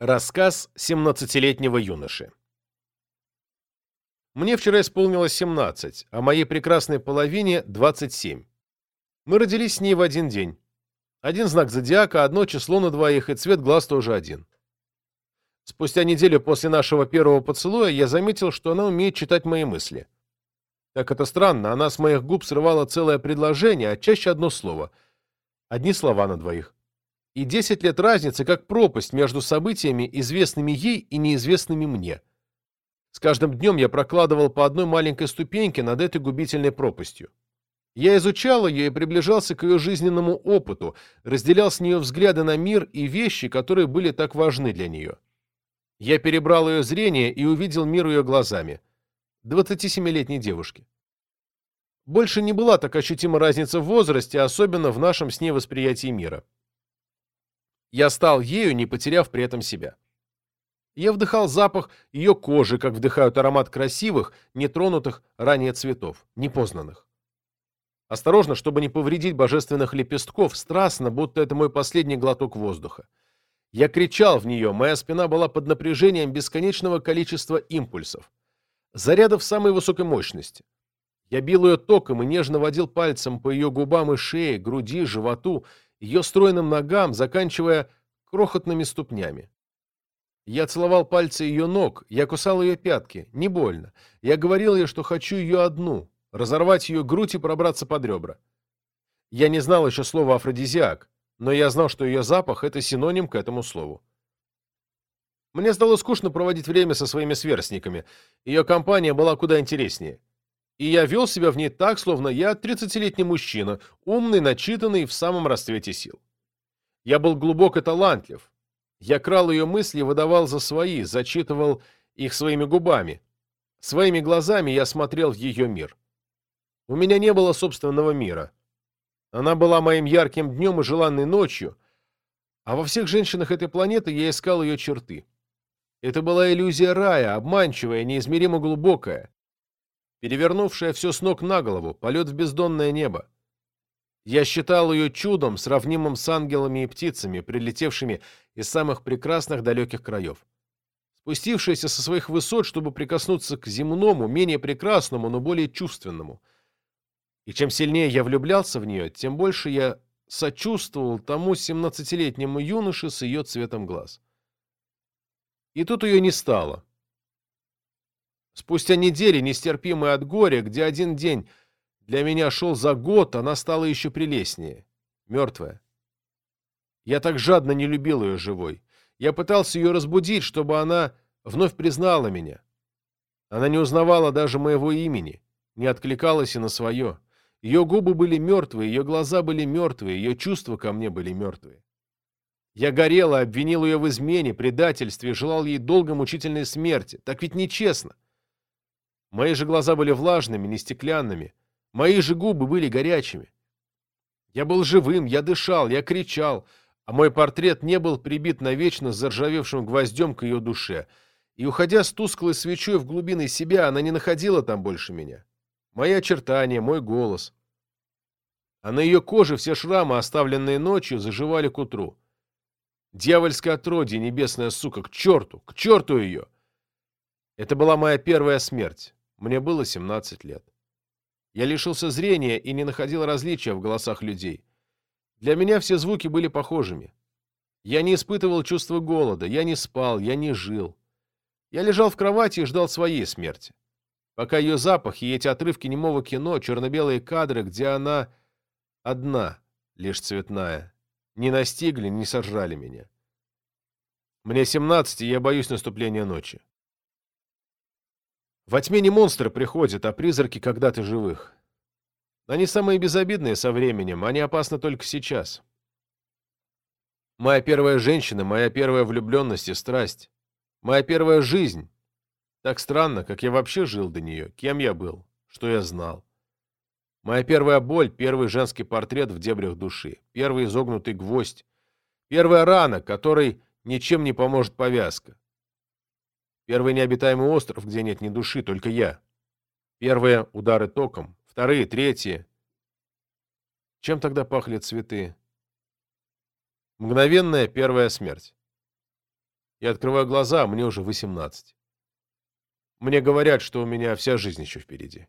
Рассказ 17-летнего юноши Мне вчера исполнилось 17, а моей прекрасной половине 27. Мы родились с ней в один день. Один знак зодиака, одно число на двоих, и цвет глаз тоже один. Спустя неделю после нашего первого поцелуя я заметил, что она умеет читать мои мысли. Как это странно, она с моих губ срывала целое предложение, а чаще одно слово. Одни слова на двоих и 10 лет разницы как пропасть между событиями, известными ей и неизвестными мне. С каждым днем я прокладывал по одной маленькой ступеньке над этой губительной пропастью. Я изучал ее и приближался к ее жизненному опыту, разделял с нее взгляды на мир и вещи, которые были так важны для нее. Я перебрал ее зрение и увидел мир ее глазами. 27-летней девушки. Больше не была так ощутима разница в возрасте, особенно в нашем с ней восприятии мира. Я стал ею, не потеряв при этом себя. Я вдыхал запах ее кожи, как вдыхают аромат красивых, нетронутых ранее цветов, непознанных. Осторожно, чтобы не повредить божественных лепестков, страстно, будто это мой последний глоток воздуха. Я кричал в нее, моя спина была под напряжением бесконечного количества импульсов. Зарядов самой высокой мощности. Я бил ее током и нежно водил пальцем по ее губам и шее, груди, животу, ее стройным ногам, заканчивая крохотными ступнями. Я целовал пальцы ее ног, я кусал ее пятки, не больно. Я говорил ей, что хочу ее одну, разорвать ее грудь и пробраться под ребра. Я не знал еще слова «афродизиак», но я знал, что ее запах — это синоним к этому слову. Мне стало скучно проводить время со своими сверстниками. Ее компания была куда интереснее и я вел себя в ней так, словно я тридцатилетний мужчина, умный, начитанный в самом расцвете сил. Я был глубоко талантлив. Я крал ее мысли и выдавал за свои, зачитывал их своими губами. Своими глазами я смотрел в ее мир. У меня не было собственного мира. Она была моим ярким днем и желанной ночью, а во всех женщинах этой планеты я искал ее черты. Это была иллюзия рая, обманчивая, неизмеримо глубокая перевернувшая все с ног на голову, полет в бездонное небо. Я считал ее чудом, сравнимым с ангелами и птицами, прилетевшими из самых прекрасных далеких краев. Спустившаяся со своих высот, чтобы прикоснуться к земному, менее прекрасному, но более чувственному. И чем сильнее я влюблялся в нее, тем больше я сочувствовал тому семнадцатилетнему юноше с ее цветом глаз. И тут ее не стало. Спустя недели, нестерпимые от горя, где один день для меня шел за год, она стала еще прелестнее. Мертвая. Я так жадно не любил ее живой. Я пытался ее разбудить, чтобы она вновь признала меня. Она не узнавала даже моего имени, не откликалась и на свое. Ее губы были мертвые, ее глаза были мертвые, ее чувства ко мне были мертвые. Я горел и обвинил ее в измене, предательстве, желал ей долгой мучительной смерти. Так ведь нечестно. Мои же глаза были влажными, не стеклянными. Мои же губы были горячими. Я был живым, я дышал, я кричал, а мой портрет не был прибит навечно заржавевшим гвоздем к ее душе. И, уходя с тусклой свечой в глубины себя, она не находила там больше меня. Мои очертания, мой голос. А на ее коже все шрамы, оставленные ночью, заживали к утру. Дьявольское отродье, небесная сука, к черту, к черту ее! Это была моя первая смерть. Мне было 17 лет. Я лишился зрения и не находил различия в голосах людей. Для меня все звуки были похожими. Я не испытывал чувства голода, я не спал, я не жил. Я лежал в кровати и ждал своей смерти. Пока ее запах и эти отрывки немого кино, черно-белые кадры, где она одна, лишь цветная, не настигли, не сожрали меня. Мне 17, и я боюсь наступления ночи. Во тьме не монстры приходят, а призраки когда-то живых. Они самые безобидные со временем, они опасны только сейчас. Моя первая женщина, моя первая влюбленность и страсть. Моя первая жизнь. Так странно, как я вообще жил до нее, кем я был, что я знал. Моя первая боль, первый женский портрет в дебрях души, первый изогнутый гвоздь, первая рана, которой ничем не поможет повязка. Первый необитаемый остров, где нет ни души, только я. Первые удары током, вторые, третьи. Чем тогда пахли цветы? Мгновенная первая смерть. Я открываю глаза, а мне уже 18. Мне говорят, что у меня вся жизнь еще впереди.